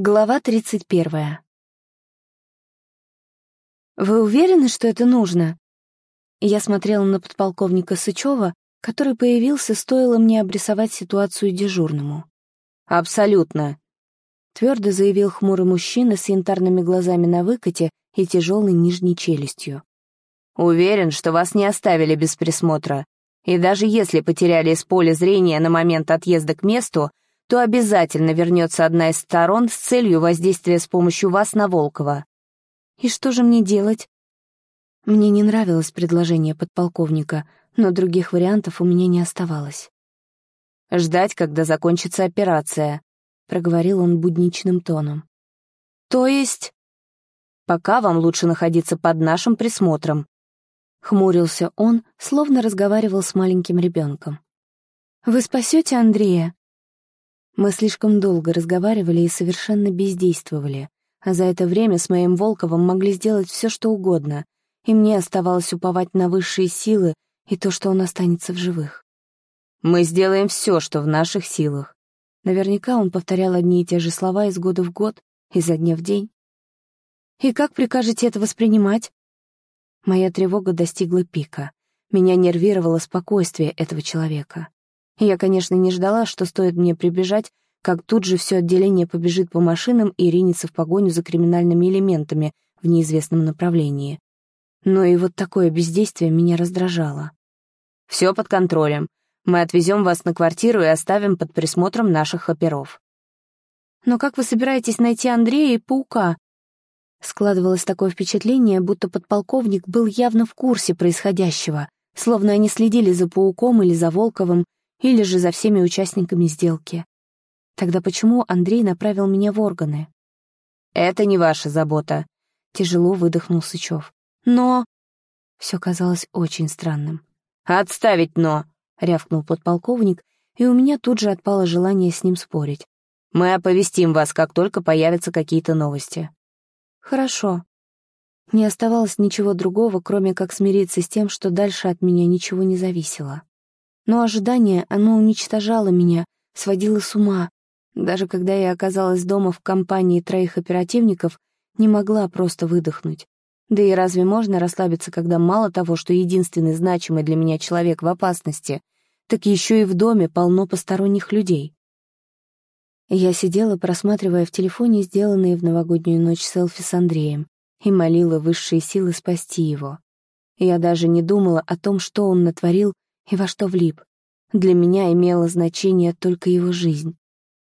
Глава 31. «Вы уверены, что это нужно?» Я смотрела на подполковника Сычева, который появился, стоило мне обрисовать ситуацию дежурному. «Абсолютно», — твердо заявил хмурый мужчина с янтарными глазами на выкате и тяжелой нижней челюстью. «Уверен, что вас не оставили без присмотра, и даже если потеряли из поля зрения на момент отъезда к месту, то обязательно вернется одна из сторон с целью воздействия с помощью вас на Волкова. И что же мне делать? Мне не нравилось предложение подполковника, но других вариантов у меня не оставалось. «Ждать, когда закончится операция», — проговорил он будничным тоном. «То есть...» «Пока вам лучше находиться под нашим присмотром», — хмурился он, словно разговаривал с маленьким ребенком. «Вы спасете Андрея?» Мы слишком долго разговаривали и совершенно бездействовали, а за это время с моим Волковым могли сделать все, что угодно, и мне оставалось уповать на высшие силы и то, что он останется в живых. «Мы сделаем все, что в наших силах». Наверняка он повторял одни и те же слова из года в год, изо дня в день. «И как прикажете это воспринимать?» Моя тревога достигла пика. Меня нервировало спокойствие этого человека. Я, конечно, не ждала, что стоит мне прибежать, как тут же все отделение побежит по машинам и ринется в погоню за криминальными элементами в неизвестном направлении. Но и вот такое бездействие меня раздражало. «Все под контролем. Мы отвезем вас на квартиру и оставим под присмотром наших оперов». «Но как вы собираетесь найти Андрея и Паука?» Складывалось такое впечатление, будто подполковник был явно в курсе происходящего, словно они следили за Пауком или за Волковым, или же за всеми участниками сделки. Тогда почему Андрей направил меня в органы? «Это не ваша забота», — тяжело выдохнул Сычев. «Но...» Все казалось очень странным. «Отставить «но», — рявкнул подполковник, и у меня тут же отпало желание с ним спорить. «Мы оповестим вас, как только появятся какие-то новости». «Хорошо». Не оставалось ничего другого, кроме как смириться с тем, что дальше от меня ничего не зависело. Но ожидание, оно уничтожало меня, сводило с ума. Даже когда я оказалась дома в компании троих оперативников, не могла просто выдохнуть. Да и разве можно расслабиться, когда мало того, что единственный значимый для меня человек в опасности, так еще и в доме полно посторонних людей? Я сидела, просматривая в телефоне сделанные в новогоднюю ночь селфи с Андреем, и молила высшие силы спасти его. Я даже не думала о том, что он натворил и во что влип. Для меня имело значение только его жизнь.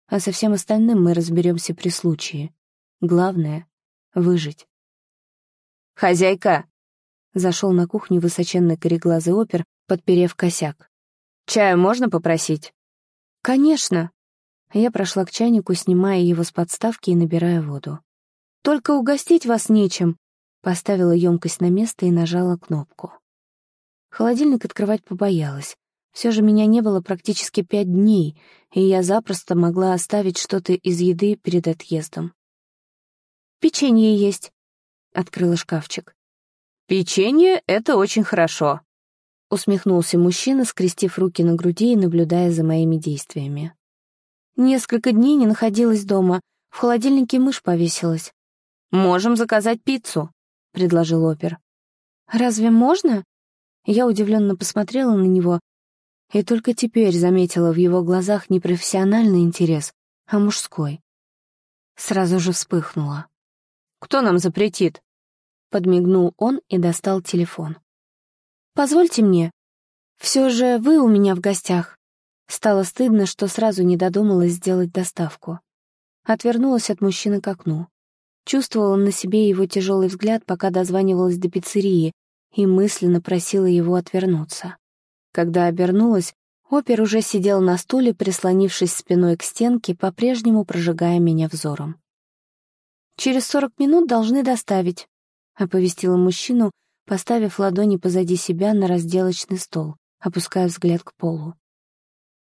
А со всем остальным мы разберемся при случае. Главное — выжить. «Хозяйка!» — зашел на кухню высоченный кореглазый опер, подперев косяк. «Чаю можно попросить?» «Конечно!» Я прошла к чайнику, снимая его с подставки и набирая воду. «Только угостить вас нечем!» Поставила емкость на место и нажала кнопку. Холодильник открывать побоялась. Все же меня не было практически пять дней, и я запросто могла оставить что-то из еды перед отъездом. «Печенье есть», — открыла шкафчик. «Печенье — это очень хорошо», — усмехнулся мужчина, скрестив руки на груди и наблюдая за моими действиями. «Несколько дней не находилась дома, в холодильнике мышь повесилась». «Можем заказать пиццу», — предложил опер. «Разве можно?» Я удивленно посмотрела на него и только теперь заметила в его глазах не профессиональный интерес, а мужской. Сразу же вспыхнула. «Кто нам запретит?» Подмигнул он и достал телефон. «Позвольте мне. Все же вы у меня в гостях». Стало стыдно, что сразу не додумалась сделать доставку. Отвернулась от мужчины к окну. Чувствовала на себе его тяжелый взгляд, пока дозванивалась до пиццерии, и мысленно просила его отвернуться. Когда обернулась, опер уже сидел на стуле, прислонившись спиной к стенке, по-прежнему прожигая меня взором. «Через сорок минут должны доставить», — оповестила мужчину, поставив ладони позади себя на разделочный стол, опуская взгляд к полу.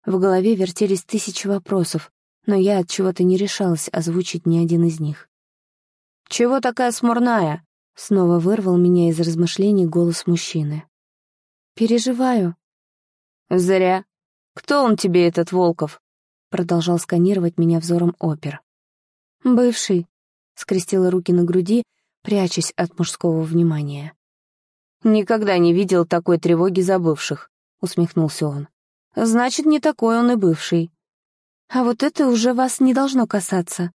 В голове вертелись тысячи вопросов, но я от чего-то не решалась озвучить ни один из них. «Чего такая смурная?» Снова вырвал меня из размышлений голос мужчины. «Переживаю». «Зря. Кто он тебе, этот Волков?» Продолжал сканировать меня взором опер. «Бывший», — скрестила руки на груди, прячась от мужского внимания. «Никогда не видел такой тревоги за бывших», — усмехнулся он. «Значит, не такой он и бывший». «А вот это уже вас не должно касаться».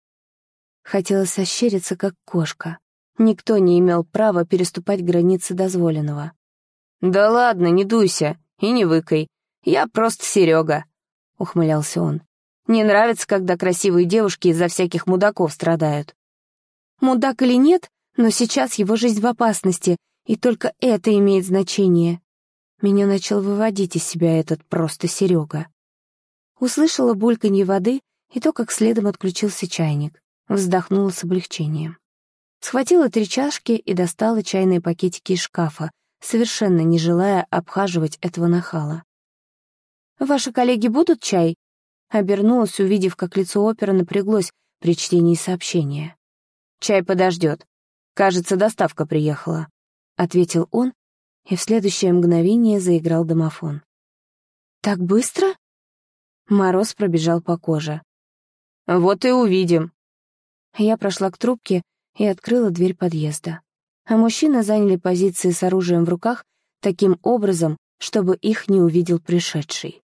Хотелось ощериться, как кошка. Никто не имел права переступать границы дозволенного. «Да ладно, не дуйся и не выкай. Я просто Серега», — ухмылялся он. «Не нравится, когда красивые девушки из-за всяких мудаков страдают». «Мудак или нет, но сейчас его жизнь в опасности, и только это имеет значение. Меня начал выводить из себя этот просто Серега. Услышала бульканье воды и то, как следом отключился чайник. Вздохнула с облегчением. Схватила три чашки и достала чайные пакетики из шкафа, совершенно не желая обхаживать этого нахала. «Ваши коллеги будут чай?» Обернулась, увидев, как лицо опера напряглось при чтении сообщения. «Чай подождет. Кажется, доставка приехала», — ответил он, и в следующее мгновение заиграл домофон. «Так быстро?» Мороз пробежал по коже. «Вот и увидим». Я прошла к трубке и открыла дверь подъезда. А мужчины заняли позиции с оружием в руках таким образом, чтобы их не увидел пришедший.